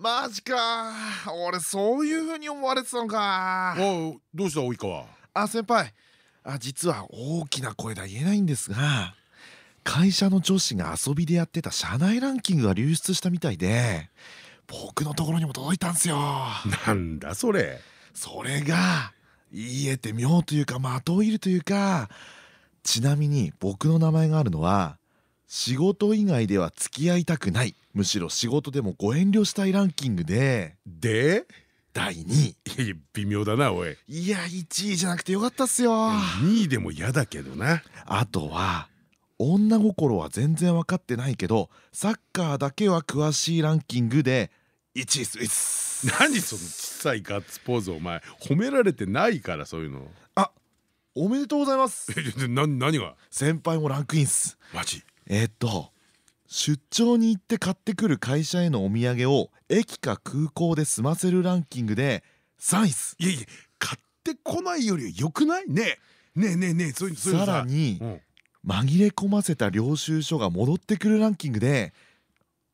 マジか。俺そういう風に思われてたのか。あどうした及川？あ先輩。あ実は大きな声では言えないんですが会社の女子が遊びでやってた社内ランキングが流出したみたいで僕のところにも届いたんすよ。なんだそれ。それが言えて妙というか的をいるというかちなみに僕の名前があるのは仕事以外では付き合いたくない。むしろ仕事でもご遠慮したいランキングで。で？第2いや微妙だなおい。位いや1位じゃなくてよかったっすよ。2位でも嫌だけどな。あとは女心は全然分かってないけどサッカーだけは詳しいランキングで1位スイス何その小さいガッツポーズお前。褒められてないからそういうの。あおめでとうございます。えな何が？先輩もランクインっす。マジ？えーっと出張に行って買ってくる会社へのお土産を駅か空港で済ませるランキングで3位っすいやいや買ってこないよりはよくない？ね。えねえねえねえそういうさ。らにうん。紛れ込ませた領収書が戻ってくるランキングで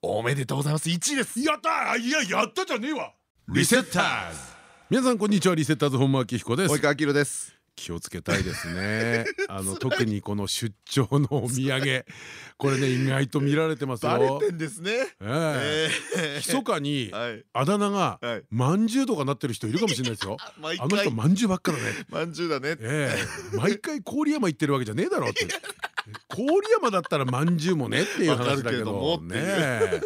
おめでとうございます。1位です。やった！いややったじゃねえわ。リセッターズ皆さんこんにちは。リセッターズ本間明彦です。及川明です気をつけたいですね。あの特にこの出張のお土産。これね意外と見られてますバレよてんですね。ええ。え密かにはい。あだ名がはい。まんじゅうとかなってる人いるかもしれないですよ。毎あの人回まんじゅうばっかだね。まんじゅうだね。ええ。毎回郡山行ってるわけじゃねえだろって。郡山だったらまんじゅうもねっていう話だけど。ねえ。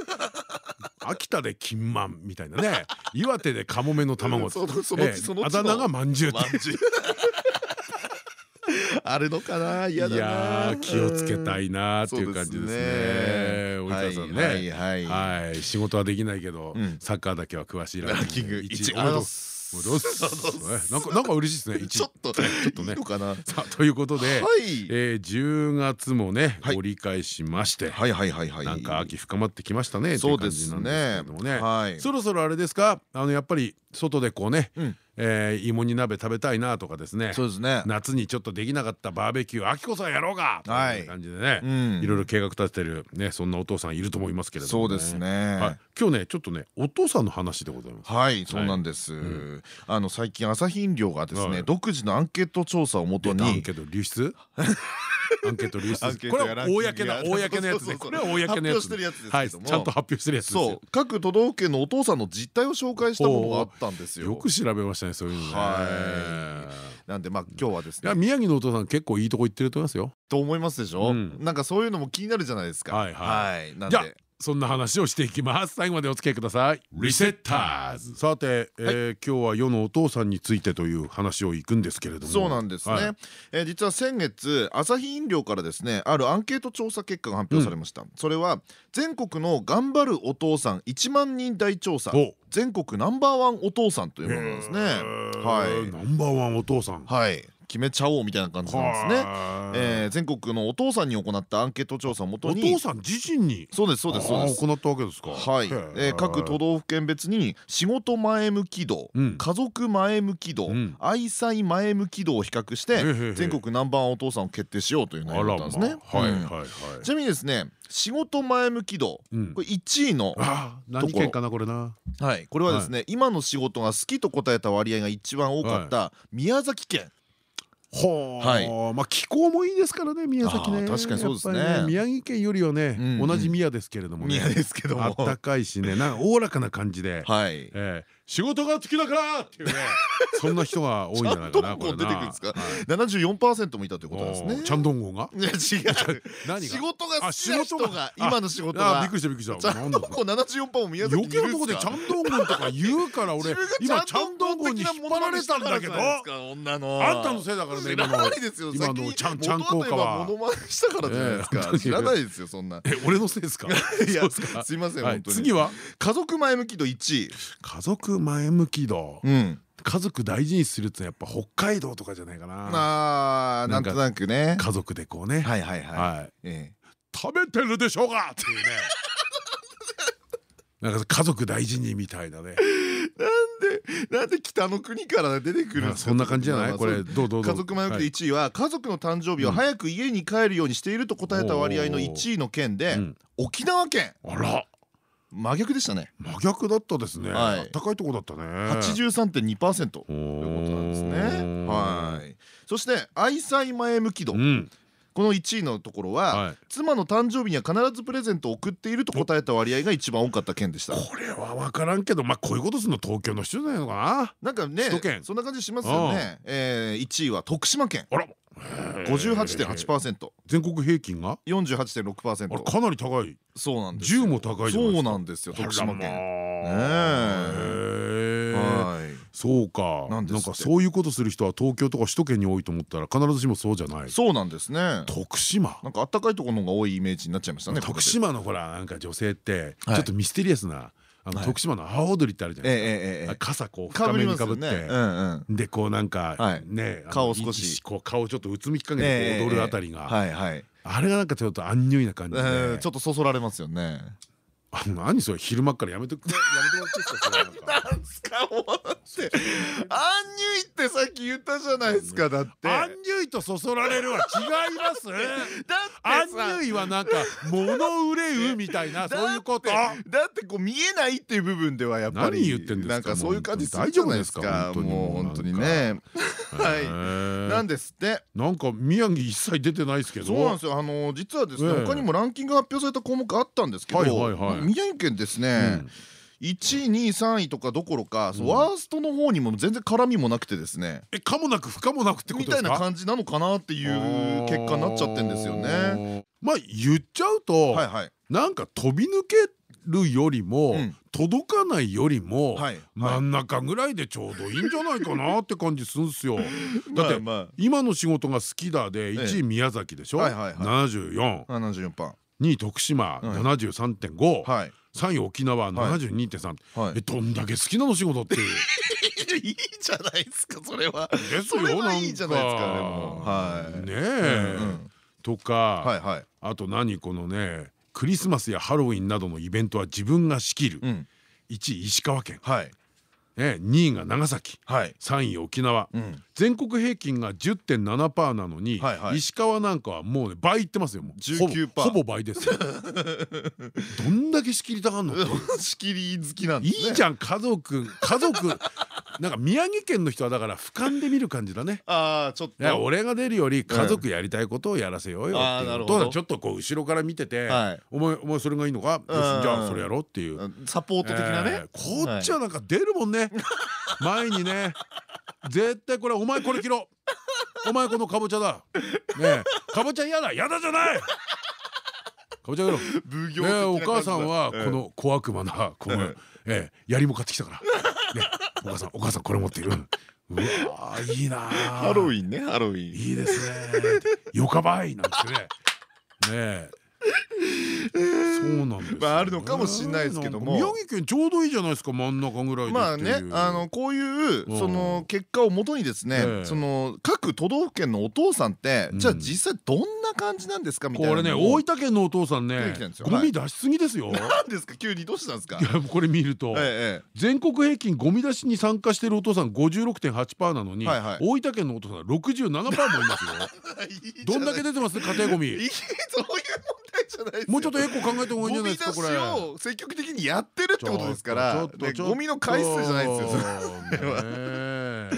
秋田で金まんみたいなね。岩手でカモメの卵あだ名がまんじゅうって あるのかな？嫌いだな。やー気をつけたいなーっていう感じですね。及川さんね。はいはいはい。はい。仕事はできないけどうん。サッカーだけは詳しいランキング一1位位おめでとうございます。えなんかなんか嬉しいですね。ちょっとちょっとね。さあということではい。えー10月もねはい。折り返しましてはいはいはいはい。なんか秋深まってきましたねそううですね。ね。はい。そろそろあれですか？あのやっぱり外でこうねうんえー芋煮鍋食べたいなとかですね。そうですね。夏にちょっとできなかったバーベキュー秋こそやろうか。とはい。いう感じでね。うん。いろいろ計画立ててるねそんなお父さんいると思いますけれどもそうですはい。ね今日ねちょっとねお父さんの話でございます。はいそうなんです。ん。あの最近朝日飲料がですはい。ね独自のアンケート調査をもとに。アンケート流出？アンケート流出？これは公なや。公のやつねこれは公のやつはい。ちゃんと発表してるやつですそう。よ各都道府県のお父さんの実態を紹介したものがあったんですよ。よく調べましたねそういうのね。はなんでまあ今日はですね。宮城のお父さん結構いいとこ行ってると思いますよ。と思いますでしょ？うん。なんかそういうのも気になるじゃないですか。はいはい。じゃあでそんな話をしていきます。最後までお付き合いください。リセッターズ。さて、えー今日は世のお父さんについてという話をいくんですけれども。そうなんですね、はい。えー実は先月アサヒ飲料からですねあるアンケート調査結果が発表されました、それは全国の頑張るお父さん1万人大調査。お全国ナンバーワンお父さんというものなんですね。はい。ナンバーワンお父さん。はい決めちゃおうみたいな感じなんですね、はえー全国のお父さんに行ったアンケート調査をもいとにお父さん自身に？そうですそうですそうです。行ったわけですか。はい、えー各都道府県別に仕事前向き度、うん。家族前向き度、うん。愛妻前向き度を比較して全国ナンバーお父さんを決定しようというあ内容だらったんですね。うんまあ。はいはいはい。ちなみにですね仕事前向き度うん。これ1位の、何件かなこれな。はい、これはですね、今の仕事が好きと答えた割合が一番多かった宮崎県、ほはい。まあ気候もいいですからね宮崎ね。確かにそうですね。宮城県よりはね同じ宮ですけれどもね。宮ですけども。あったかいしね。なんかおおらかな感じで。はい。ええ仕事が好きだからっていうね。そんな人が多いんじゃないかなこう出てくるんですか？はい。74%もいたということですね。おーチャンドンゴンが？違う。仕事が好あきな人が仕事が？今の仕事あがびっくりしたびっくりした。ちゃんとこう74%も宮崎余計なとこでチャンドンゴンとか言うから俺。今チャンドンゴンに引っ張られたんだけど。女のあんたのせいだからね今のないですよ。今のちゃんちゃん効果は。モノマネしたからじゃないですか。ええ知らないですよそんな。え俺のせいですか？いすいませんはい本当に。次は？家族前向き度1位。家族前向き度。うん。家族大事にするってやっぱ北海道とかじゃないかな。あーなんとなくね。家族でこうね。はいはいはい。はい。え食べてるでしょうがっていうね。なんか家族大事にみたいなねえなんで北の国から出てくるそんな感じじゃない？これどうどうどう？家族前置きで1位は家族の誕生日を早く家に帰るようにしていると答えた割合の1位の県でうん。沖縄県。あら真逆でしたね。真逆だったですね。はい。高いとこだったね。83.2%とといいうことなんですね。はい。そして愛妻前向き度。うん。この1位のところは、はい。妻の誕生日には必ずプレゼントを送っていると答えた割合が一番多かった県でした。これは分からんけどまあこういうことするの東京の人じゃないのかな。んかね首都圏。そんな感じしますよね、えー、1位は徳島県。なあら58.8%全国平均が？あれ48.6%かなり高い。そうなんですよ。10も高いそうなんですよ徳島県あ。らまあえはい。そうか。なんかそういうことする人は東京とか首都圏に多いと思ったら必ずしもそうじゃない。そうなんですね。徳島。なんか暖かいところの方が多いイメージになっちゃいましたね徳島のほらなんか女性ってちはい。ょっとミステリアスなあのはい。徳島の阿波踊りってあるじゃえないですか。傘こう深めにかぶって。でこうなんかはい。ね顔少し。いこう顔ちょっとうつむきかけて踊るあたりが。あれがなんかちょっとアンニュイな感じえでーちょっとそそられますよね。あ何それ昼間っからやめてく。れやめてもらっていいですかなんすかって。アンニュイってさっき言ったじゃないですかだって。アンニュイとそそられるは違います？だアンニュイはなんか物売れうみたいなそういうこと？だってこう見えないっていう部分ではやっぱり何言ってんですか？なんかそういう感じするじゃないですか。もう本当にね。はい。いなんですって。なんか宮城一切出てないですけど。そうなんですよ。あの実はですねええ。他にもランキング発表された項目あったんですけど宮城県ですうねん1位2位3位とかどころかうん。ワーストの方にも全然絡みもなくてですね。えかもなく不可もなくってこみとですか？たいな感じなのかなっていう結果になっちゃってんですよね。まあ言っちゃうとはいはい。なんか飛び抜けるよりもうん。届かないよりもはい真ん中ぐらいでちょうどいいんじゃないかなって感じするんすよ。だってまあ。ま今の仕事が好きだで1位宮崎でしょ？はいはいはい。74あ74パ2位徳島。はい73.5ーはい3位沖縄はい。72.3はい。えどんだけ好きなの仕事って。い ういいじゃないですかそれは。ですよはいいじゃないですかでも。はい。ねうんうえん。とはいかはい。あと何このねクリスマスやハロウィンなどのイベントは自分が仕切る。うん。1位石川県。はいね2位が長崎はい。3位沖縄うん。全国平均が10.7%なのにはいはい。石川なんかはもうね倍いってますよ。もう19%ほぼほぼ倍ですよ。どんだけ仕切りたがんの？仕切り好きなんね。いいじゃん家族。家族。なんか宮城県の人はだから俯瞰で見る感じだね。ああちょっと。俺が出るより家族やりたいことをやらせようよ。っていうとあーなるほど。ちょっとこう後ろから見ててはい「お前お前それがいいのか？よしじゃあそれやろう」っていう。うん。サポート的なね。えーこっちはなんか出るもんね前にね絶対これお前これ切ろう。お前このかぼちゃだ。ねえ。かぼちゃ嫌だ。嫌だじゃない。かぼちゃやろう。奉行ねえお母さんはええこの小悪魔なこのええ槍も買ってきたから。ねお母さんお母さんこれ持っている。うわーいいなハロウィンねハロウィン。いいですねよかばいなんてね。ねえ そうなんですよね。まああるのかもしんないですけども。宮城県ちょうどいいじゃないですか真ん中ぐらいでまあねっていう。あのこういううんその結果をもとにですね、ええ。その各都道府県のお父さんって、うん。じゃあ実際どんな感じなんですかみたいなこれね大分県のお父さん出ねゴミ出しすぎですよ。なんですか？急にどうしたんですか？いやこれ見るとええ全国平均ゴミ出しに参加してるお父さん56.8%なのに大分県のお父さん67%もいますよ。どんだけ出てます家庭ゴミ。そういうじゃないもうちょっとエコ考えた方がいいんじゃないですかこれ。を積極的にやってるってことですからゴミの回数じゃないですよ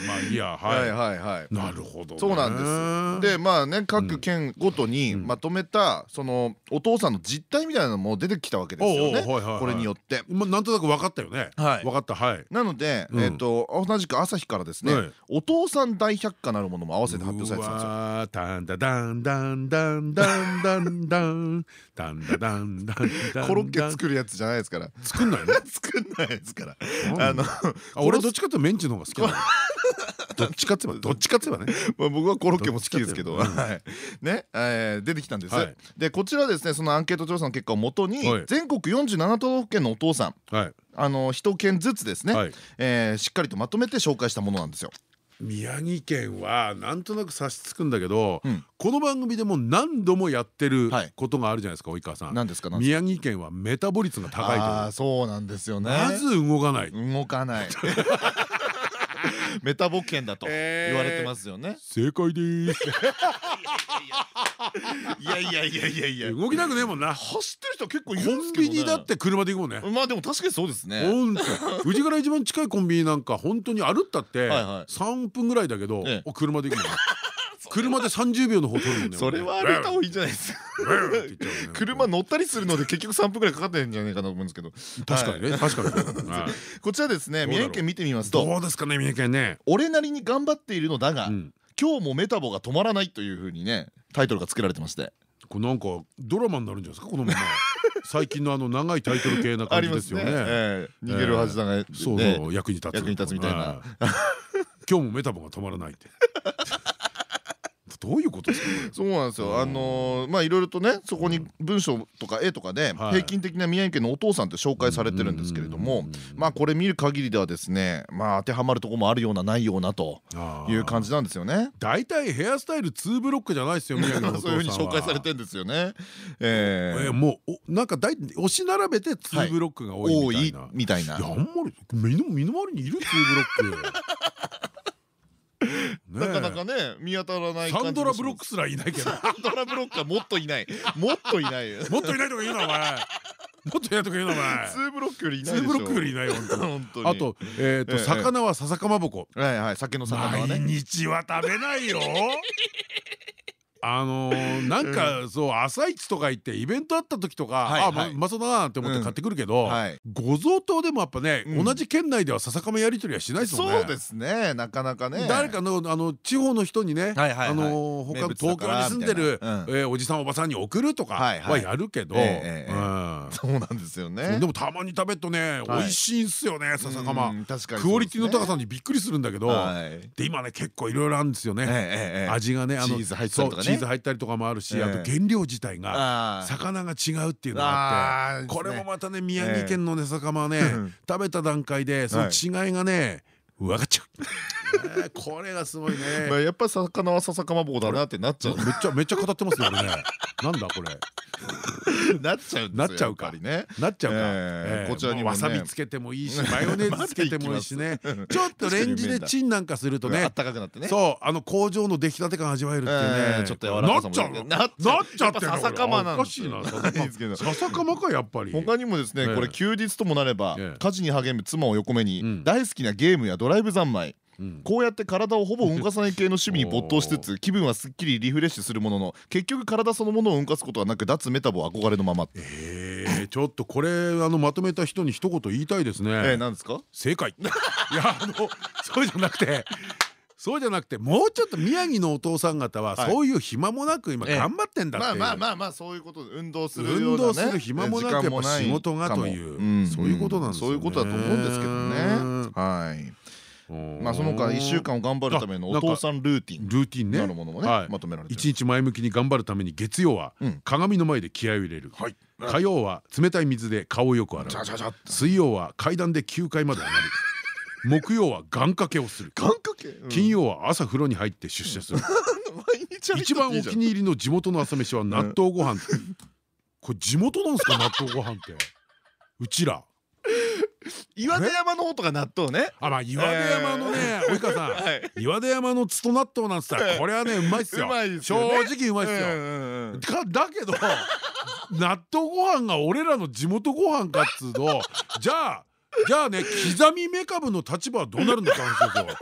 まあいいやはいははいはいい。なるほどね。そうなんです。でまあね各県ごとにうんまとめたそのお父さんの実態みたいなのも出てきたわけですよねこれによって。まあなんとなく分かったよね。はい分かったはい。なので、うんえっと同じく朝日からですね、はいお父さん大百科なるものも合わせて発表されてたんですよ。うわータンダダンダンダンダンダンダンダンダダンダンダン。コロッケ作るやつじゃないですから。作んないの？作んないですから。あのあ俺どっちかというとメンチの方が好きなの。どっちかってばどっちかってばね まあ僕はコロッケも好きですけど、はい、ね、えー出てきたんです。はい。でこちらですねそのアンケート調査の結果をもとに、はい。全国47都道府県のお父さん。はい。あの一県ずつですね、はい。えーしっかりとまとめて紹介したものなんですよ。宮城県はなんとなく差し支くんだけど、うんこの番組でも何度もやってるはいことがあるじゃないですか及川さん。何ですか？何ですか？宮城県はメタボ率が高いあーとそうなんですよね。まず動かない。動かない。メタボ県だとえー言われてますよね。正解です。いやいやいやいやいや。動きたくねえもんな。走ってる人結構いコンるんですけどね。ビニだって車で行くもんね。まあでも確かにそうですね。うちから一番近いコンビニなんか本当に歩ったって はいはい。3分ぐらいだけど車で行くもんね。車で30秒の方取るもんねそれは歩いた方がいいんじゃないですか。車乗ったりするので結局3分ぐらいかかってるんじゃないかなと思うんですけど。確かにね。確かにはい。こちらですねどうだろう。宮城県見てみますと。どうですかね三重県ね「俺なりに頑張っているのだが、うん今日もメタボが止まらない」というふうにねタイトルが付けられてまして。これなんかドラマになるんじゃないですか？このまま最近のあの長いタイトル系なあ感じですよね。ええ。逃げるはずだがそうね。そう役に立つ役に立つみたいな。はい今日もメタボが止まらないってどういうことですか？そうなんですよ。あのーまあいろいろとねそこに文章とか絵とかではい。平均的な宮城県のお父さんって紹介されてるんですけれどもまあこれ見る限りではですねまあ当てはまるとこもあるようなないようなという感じなんですよね。大体ヘアスタイル2ブロックじゃないですよ宮城の そういうふうに紹介されてるんですよね。えええー。もうおなんか大押し並べて2ブロックが多いみたいな。みたいな。いやあんまり身の身の回りにいる2ブロック。なかなかねね見当たらないサンドラブロッククすらいないけど。サンドラブロックはもっといない。もっといないよ。もっといないとか言うなお前。もっといないとか言うなお前。ツーブロックよりいないでしょ。2ブロックよりいないよ本当に。あとえっとええ。魚は笹かまぼこ。はいはい。酒の肴は毎ね日は食べないよあのーなんかそう朝市とか行ってイベントあった時とかはいあうまそうだなって思って買ってくるけどはい。ご贈答でもやっぱねうん。同じ県内では笹かまやり取りはしないですもんね。そうですねなかなかね。誰かのあの地方の人にねあの他東京に住んでるえーおじさんおばさんに送るとかはやるけどえん そうなんですよね。でもたまに食べるとね美はい。味しいんすよね笹かまうん確かにクオリティの高さににびっくりするんだけどはい。で今ね結構いろいろあるんですよね。味がねあのチーズ入ってたりとかチーズ入ったりとかもあるしええ。あと原料自体が魚が違うっていうのがあってこれもまたね宮城県のね酒場はねうん。食べた段階でその違いがね分かっちゃう。ねこれがすごいね。まあやっぱ魚は笹かまぼこだなってなっちゃう。めっちゃめっちゃ語ってますよ俺ね。なんだこれ。なっちゃうなっちゃうか。ね。なっちゃうか。こちらにわさびつけてもいいし マヨネーズつけてもいいしね。ちょっとレンジでチンなんかするとあねったかくなってね。そうあの工場の出来たて感味わえるっていうえね。えちょっと柔らかさもなっちゃうの？ななっっちゃって笹かまなんおかですよしいな笹か。まかやっぱり。他にもですねええ。これ休日ともなればええ。家事に励む妻を横目にうん。大好きなゲームやドライブ三昧うん。こうやって体をほぼ動かさない系の趣味に没頭しつつ気分はすっきりリフレッシュするものの結局体そのものを動かすことはなく脱メタボ憧れのまま。ええちょっとこれあのまとめた人に一言言いたいですえーねなんですか？正解。いやあのそうじゃなくてそうじゃなくてもうちょっと宮城のお父さん方ははい。そういう暇もなく今ええ。頑張ってんだっていう。まあまあまあまあそういうこと。で運動するようなね運動する暇もなくやっぱ時間もない仕事がという。かもんそういうことなんですよね。そういうことだと思うんですけどね。はいまあその他1週間を頑張るためのお父さんルーティンルーティンね。なるものもねはい。まとめられてる。一日前向きに頑張るために月曜はうん。鏡の前で気合を入れる。はい。火曜は冷たい水で顔をよく洗う。水曜は階段で9階まで上がる。木曜は願掛けをする。願掛け？うん。金曜は朝風呂に入って出社する。一番お気に入りの地元の朝飯は納豆ご飯。これ地元なんですか納豆ご飯って。うちら岩手山の方とか納豆ね。あまあ岩出山のね及川さん。はい。岩出山のつと納豆なんつったらこれはねうまいっすよ。正直うまいっすよ。だけど納豆ご飯が俺らの地元ご飯かっつうと じゃあじゃあね刻みめかぶの立場はどうなるんだって話ですよ。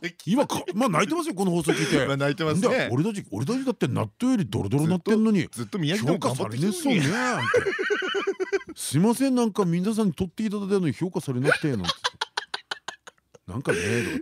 今かまあ泣いてますよこの放送聞いて。まあ泣いてますね。俺たち俺たちだって納豆よりドロドロなってんのにずっと宮城で評も頑張ってねすいませんなんか皆さんに取っていただいたのに評価されなくてなんて。なんかね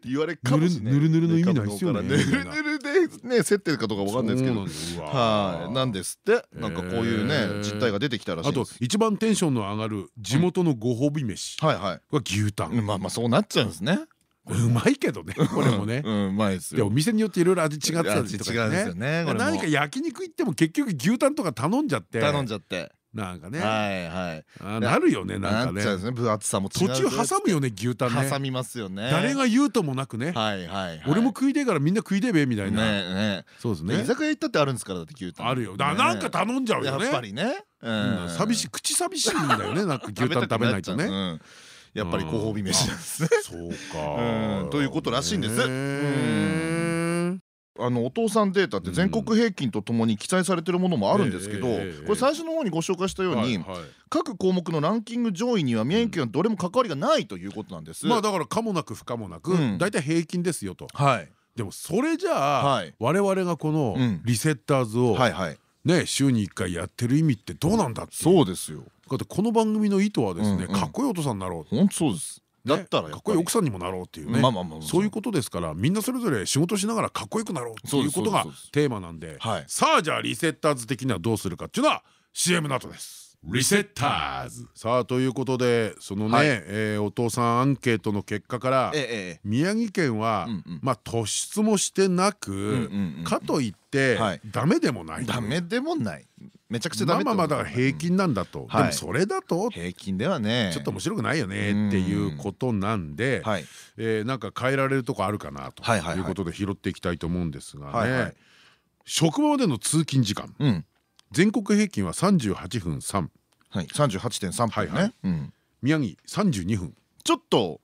言われかもしれぬるぬるぬるの意味ないっすよねぬるぬるでね競ってるかどうかわかんないですけどはい。なんですって。なんかこういうへねー。実態が出てきたらしいあと一番テンションの上がる地元のご褒美飯。はいはい。は牛タン。まあまあそうなっちゃうんですね。うまいけどね。これもね。うまいですよ。でお店によっていろいろ味違ってたりとか味違うんですよね何か焼肉行っても結局牛タンとか頼んじゃって。頼んじゃってなんかね。はいはい。あなるよねなんかね。分厚さも途中挟むよね牛タンね。挟みますよね。誰が言うともなくね。はいはいはい。俺も食いてえからみんな食いてえべみたいねなねそうですね。居酒屋行ったってあるんですからだって牛タン。あるよ。なんか頼んじゃうよね。やっぱりね。うん。寂しい口寂しいんだよね。なんか牛タン食べないとね。ねやっぱりご褒美飯なんですね。そううかん。ということらしいんですあのお父さんデータって全国平均とともに記載されてるものもあるんですけどこれ最初の方にご紹介したように各項目のランキング上位には宮城県はどれも関わりがないということなんです。まあだから可もなく不可もなくうん。大体平均ですよと。はい。でもそれじゃあはい。我々がこのうん。リセッターズをはいはい。ね週に1回やってる意味ってどうなんだってそうですよだってこの番組の意図はですねかっこいいお父さんになろう。本当そうですだねったらやかっこいい奥さんにもなろうっていうね。まあまあまあそういうことですからみんなそれぞれ仕事しながらかっこよくなろうっていうことがテーマなんで。はい。さあじゃあリセッターズ的にはどうするかっていうのは CM の後です。リセッターズ。さあということでそのね、はい。えーお父さんアンケートの結果からええええ。宮城県は、うんうん。まあ突出もしてなく、んうんうんかといって、はい。ダメでもないダメでもない。めちゃくちゃダメまあまあまあだから平均なんだと、はい。でもそれだと平均ではね。ちょっと面白くないよねっていうことなんで、はい。えーなんか変えられるとこあるかなとはいうことで拾っていきたいと思うんですがね。職場までの通勤時間。うん全国平均は38分3はい38.3分はいはねうん宮城32分。ちょっと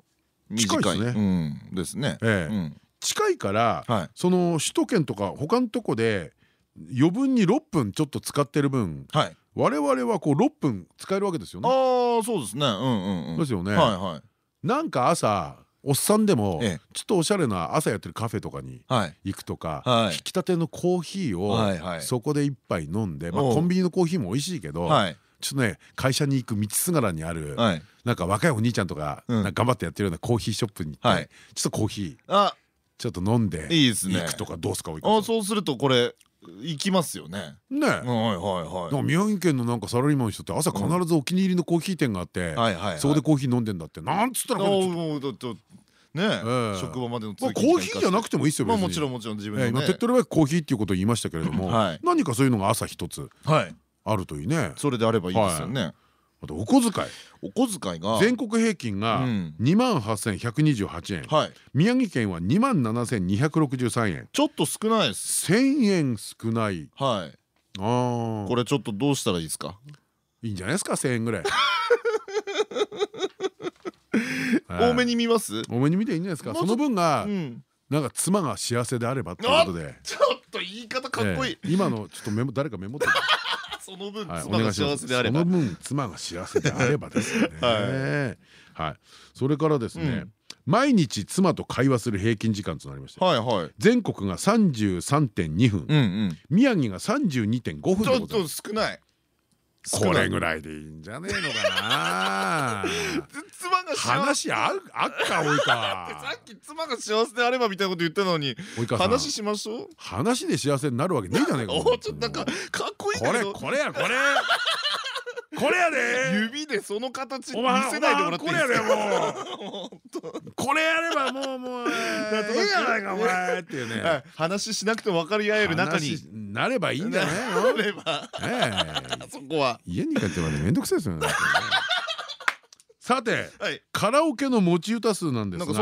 近いですうんですね。ええ。うん。近いから、はい。その首都圏とか他のとこで余分に6分ちょっと使ってる分はい。我々はこう6分使えるわけですよね。ああそうですね。うんうんうん。ですよね。はいはい。なんか朝おっさんでもええ。ちょっとおしゃれな朝やってるカフェとかにはい。行くとか、はい。引き立てのコーヒーはいはい。をそこで一杯飲んで、まあ、コンビニのコーヒーも美味しいけど、はい。ちょっとね会社に行く道すがらにある、はい。なんか若いお兄ちゃんとか,、頑張ってやってるようなコーヒーショップに行って、はい。ちょっとコーヒーあ。ちょっと飲んでいいですね。行くとかどうすかあそうするとこれ行きますよね。ねはいはいなんか宮城県のなんかサラリーマンの人って朝必ずお気に入りのコーヒー店があって、はいはいはい。そこでコーヒー飲んでんだって。なんつったらねえ。え職場までのまあコーヒーじゃなくてもいいですよまあもちろんもちろん自分のね。ええ今手っ取り早くコーヒーっていうことを言いましたけれども、はい。何かそういうのが朝一つはい。あるといいね。それであればいいですよね。あとお小遣い。お小遣いが。全国平均がうん。2万8128円、はい。宮城県は2万7263円。ちょっと少ないです。1000円少ない。はい。ああこれちょっとどうしたらいいですか？いいんじゃないですか？1000円ぐらい 多めに見ます？多めに見ていいんじゃないですか。その分がうん。なんか妻が幸せであればっていうことで。ちょっと言い方かっこいい。ええ。今のちょっとメモ誰かメモってその分はい妻が幸せであれば。その分妻が幸せであればですよね。ははい。それからですねうん。毎日妻と会話する平均時間となりましてはいはい。全国が33.2分うんうん。宮城が32.5分ちょっでございますと少ないこれぐらいでいいんじゃねえのかな。妻が話あるあっか。及 さ川っき妻が幸せであればみたいなこと言ったのに。話しましょう。話で幸せになるわけねえじゃねえか。おちょっとなんかかっこいいんこれこれやこれこれやで。指でその形見せないでもらっていいですか？お前こ これやればもうもうええやないかお前っていうはねい。話しなくても分かり合える中に話なればいいんじゃなれば。ええ。そこは。家に帰ってはねめんどくさいですよねさてはい。カラオケの持ち歌数なんですが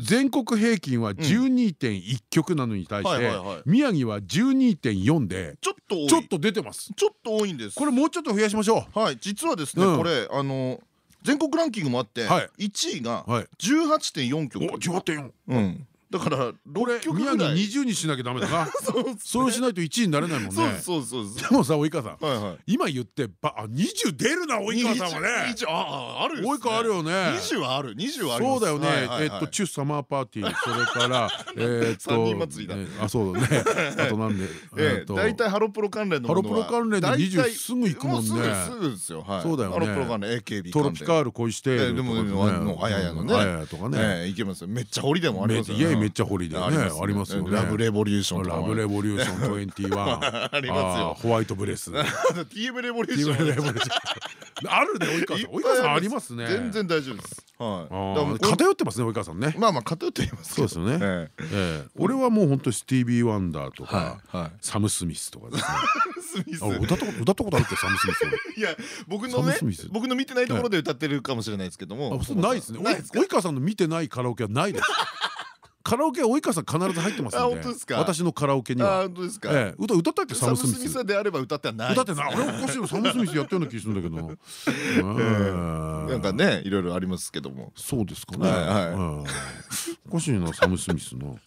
全国平均は12.1曲なのに対して宮城は12.4でちょっとちょっと出てます。ちょっと多いんです。これもうちょっと増やしましょはい。実はですねうん。これあの全国ランキングもあってはい。1位がうはい。18.4お曲18.4うんだからこれ6曲宮城ぐらい。20にしなきゃダメだな。そうしないと1位になれないもんね。そうそうそうでもさ及川さん。今言ってばあ20出るな及川さんはね。20ああある及川あるよね。20はある20はありますそうだよね。えっとチューサマーパーティー。それからえっと三人祭りだ。えあそうだね。あとなんでええと。大体ハロプロ関連のハロプロ関連で大体20すぐ行くもんね。うすぐすぐですよ。はい。そうだよね。ハロプロ関連 AKB トロピカール恋してええでもあややのね。あややとかね。ええいけますよ。めっちゃホリデーもありますよめっちゃホリデーね。ありますよね。ラブレボリューションラブレボリューション 21ありますよ。ホワイトブレス。TM レボリューション。あるね及川さん。及川さんありますね。全然大丈夫です。はい。偏ってますね及川さんね。まあまあ偏っていますそうですよね。ええ。俺はもう本当スティービー・ワンダーとかサム・スミスとかですね。歌ったことあるってサム・スミス。いや僕のね僕の見てないところで歌ってるかもしれないですけども。ないですね。及川さんの見てないカラオケはないですカラオケ及川さん必ず入ってますんで私のカラオケには。本当ですか？歌歌ったっけサム・スミスであれば歌ってはない。歌ってない俺おかしいサム・スミスやったような気するんだけどな。ん。かねいろいろありますけども。そうですかね。おかしいなサム・スミスの。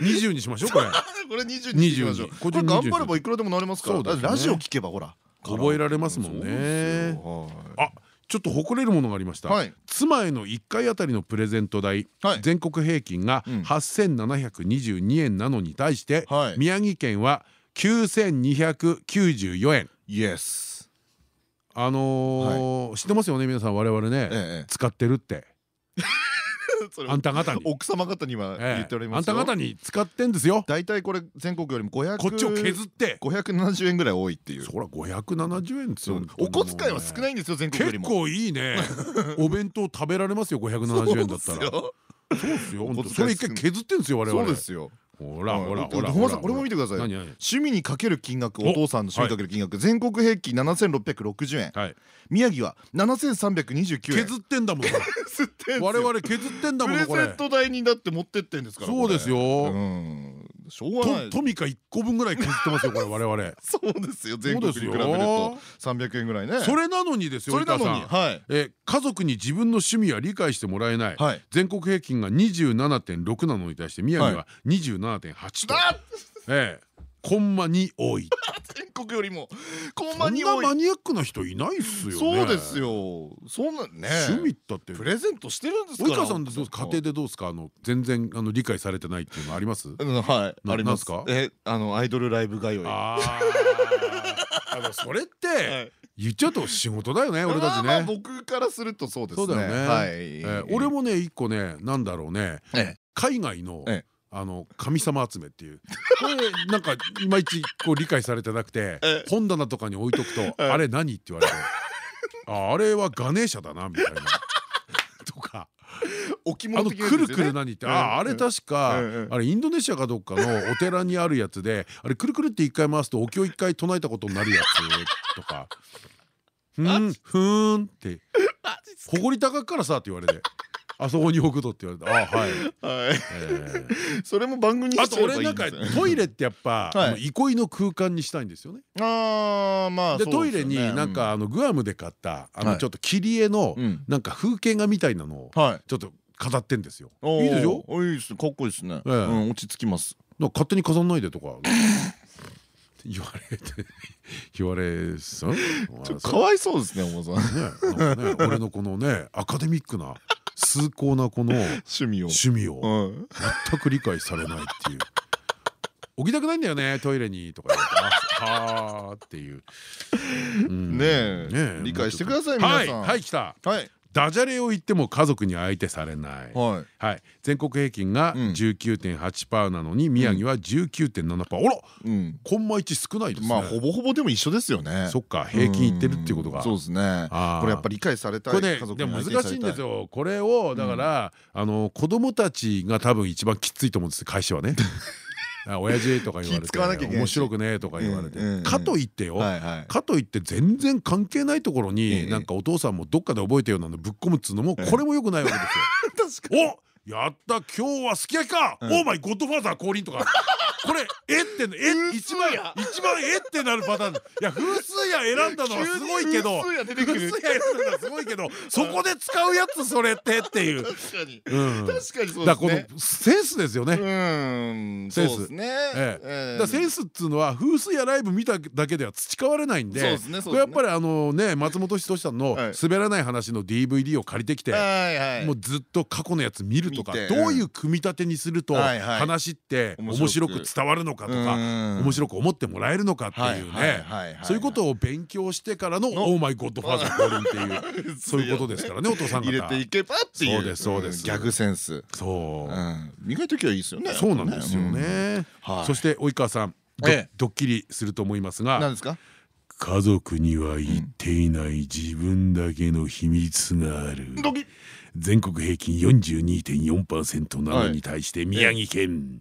20にしましょうこれ。これ20にしましょう。これ 頑張ればいくらでもなりますから。ラジオ聞けばほら。覚えられますもんね。あちょっと誇れるものがありました、はい、妻への1回あたりのプレゼント代、はい、全国平均が8722円なのに対して、はい、宮城県は9294円イエスあのー知ってますよね皆さん。我々ね、ええ、使ってるって あんた方に。奥様方には言っておりますあんた方に使ってんですよ。大体これ全国よりも500こっちを削って。570円ぐらい多いっていう。そりゃ570円ですよ。お小遣いは少ないんですよ全国よりも。結構いいね。お弁当食べられますよ570円だったら。そうですよ。それ一回削ってんですよ我々。そうですよほらほらほらこれも見てください。趣味にかける金額お父さんの趣味にかける金額全国平均7660円。宮城は7329円。削ってんだもん。我々削ってんだもんプレゼント代にだって持ってってんですからそうですよしょうがない。トミカ1個分ぐらい削ってますよこれ 我々。そうですよ全国に比べると。300円ぐらいね。それなのにですよそれなのに。え家族に自分の趣味は理解してもらえない。全国平均が27.6なのに対して宮城は27.8と。ええコンマ2多い。全国よりも。コンマ2多い。マニアックな人いないっすよそうですよ。そんなね。趣味だって。プレゼントしてるんですか及川さんでどう家庭でどうですか？あの全然あの理解されてないっていうのあります？はい。あります。か？えあのアイドルライブ通い。ああそれって 言っちゃうと仕事だよね俺たちね。僕からするとそうですね。そうだよね。俺もね一個ねなんだろうね。海外のあの神様集めっていう。これなんかいまいちこう理解されてなくて本棚とかに置いとくと「あれ何?」って言われて「ああれはガネーシャだな」みたいな。とか。あのくるくる何ってああれ確かあれインドネシアかどっかのお寺にあるやつであれくるくるって一回回すとお経一回唱えたことになるやつとか「ふんふん」って「誇り高からさ」って言われて。あそこに置くとって言われてあはい。はい。それも番組にあと俺なんかトイレってやっぱ憩いの空間にしたいんですよね。ああまあでトイレになんかあのグアムで買ったあのちょっと切り絵のなんか風景画みたいなのをちょっと飾ってんですよ。いいでしょ？いいですかっこいいですね。落ち着きます。勝手に飾んないでとか。言われて言われさかわいそうですねおばさん。俺のこのねアカデミックな崇高なこの 趣味を。趣味を。全く理解されないっていう。起きたくないんだよねトイレにとか言ってはあっていう。ねえ。理解してください皆さん。はい来た。はいダジャレを言っても家族に相手されない、はい、はい、全国平均が19.8%なのに、宮城は19.7%あら、うん、コンマ1少ないですね。まあほぼほぼでも一緒ですよね。そっか。平均いってるっていうことが。そうですね。これやっぱり理解されたいこれでも難しいんですよ。これをだから、あの子供たちが多分一番きついと思うんです会社はね親父とか言われて面白くねとか言われて。かといってよかといって全然関係ないところになんかお父さんもどっかで覚えてようなのぶっ込むっつうのもこれもよくないわけですよ。おやった今日はすき焼きか。オーマイゴッドファーザー降臨とかこれえってえ一番一番えってなるパターン。いや風水屋選んだのはすごいけど風水屋選んだのはすごいけどそこで使うやつそれってっていう。確かに。確かにそうですね。だこのセンスですよね。うん。センス。ね。だセンスっつうのは風水屋ライブ見ただけでは培われないんでこれやっぱりあのね松本人志さんの滑らない話の DVD を借りてきてもうずっと過去のやつ見るとかどういう組み立てにすると話って面白く伝伝わるのかとか面白く思ってもらえるのかっていうね。そういうことを勉強してからの「オーマイゴッドファーザー降臨」っていう そういうことですからねお父さん入れていけばっていう。そうですそうです。ギャグセンス。そう。意外と今日はいいですよね。そうなんですよね。そして及川さんドッキリすると思いますが何ですか？家族には言っていない自分だけの秘密がある。全国平均42.4%なのに対して宮城県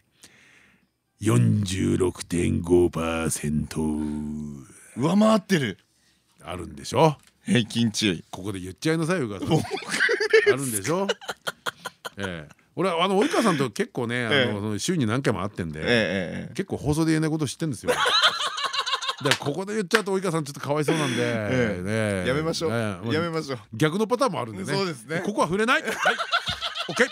46.5%上回ってる。あるんでしょ？平均値ここで言っちゃいなさいよあるんでしょ？ええ。俺はあの及川さんと結構ねあの週に何回も会ってんで結構放送で言えないこと知ってんですよ。だからここで言っちゃうと及川さんちょっとかわいそうなんでやめましょう。やめましょう。逆のパターンもあるんでね。そうですね。ここは触れない。はい。オッケー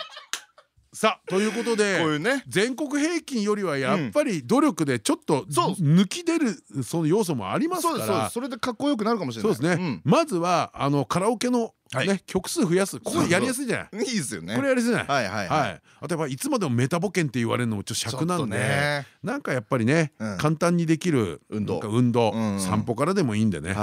さあということでこういうね。全国平均よりはやっぱり努力でちょっと抜き出るその要素もありますから。それでかっこよくなるかもしれない。そうですね。まずはあのカラオケのね曲数増やす。ここやりやすいじゃない。いいですよね。これやりやすいじゃない。はいはいあとやっぱいつまでもメタボケンって言われるのもちょっと尺なんで。なんかやっぱりね簡単にできる運動。運動。散歩からでもいいんでね。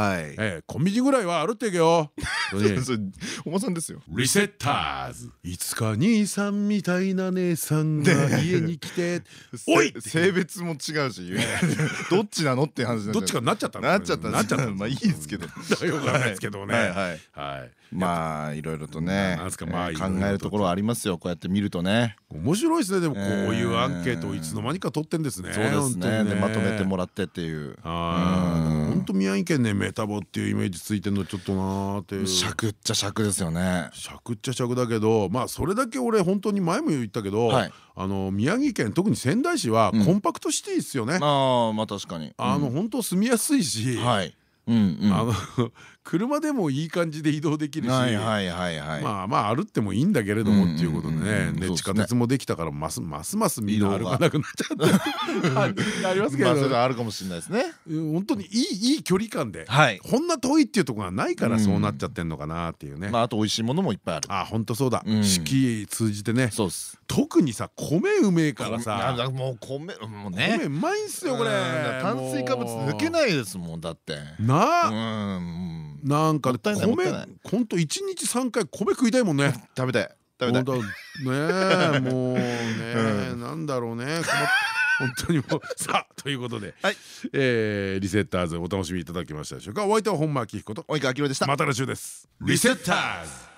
コンビニぐらいは歩っていけよ おばさんですよ。リセッターズ。いつか兄さんみたいな姉さんが家に来て おい性別も違うし。どっちなのって話どっちかなっちゃったなっちゃった。なっちゃったまあいいですけど。よくないですけどね。はいまあいろいろとね考えるところありますよこうやって見るとね。面白いですねでもこういうアンケートをいつの間にか取ってんですねそうですねでまとめてもらってっていう。本当宮城県ねメタボっていうイメージついてんのちょっとなーって尺っちゃ尺ですよね。尺っちゃ尺だけどまあそれだけ俺本当に前も言ったけどあの宮城県特に仙台市はコンパクトシティですよね。ああまあ確かに。あの本当住みやすいしはい 車でもいい感じで移動できるしまあまあ歩ってもいいんだけれどもっていうことでね地下鉄もできたからます ますますみんな歩かなくなっちゃったありますけど。それはあるかもしれないですね。本当にいいいい距離感でこんな遠いっていうところがないからそうなっちゃってんのかなっていうね。あと美味しいものもいっぱいある。あ本当そうだ。四季通じてね。特にさ米うめえからさ。もう米もうね。米うまいんすよこれ。炭水化物抜けないですもんだってな。あなんか米ほんと一日三回米食いたいもんね。食べたい。食べたい。ねえ もうねなんだろうね。本当にもう さあということでリセッターズお楽しみいただきましたでしょうか？お相手は本間明彦と及川明でした。また来週です。リセッターズ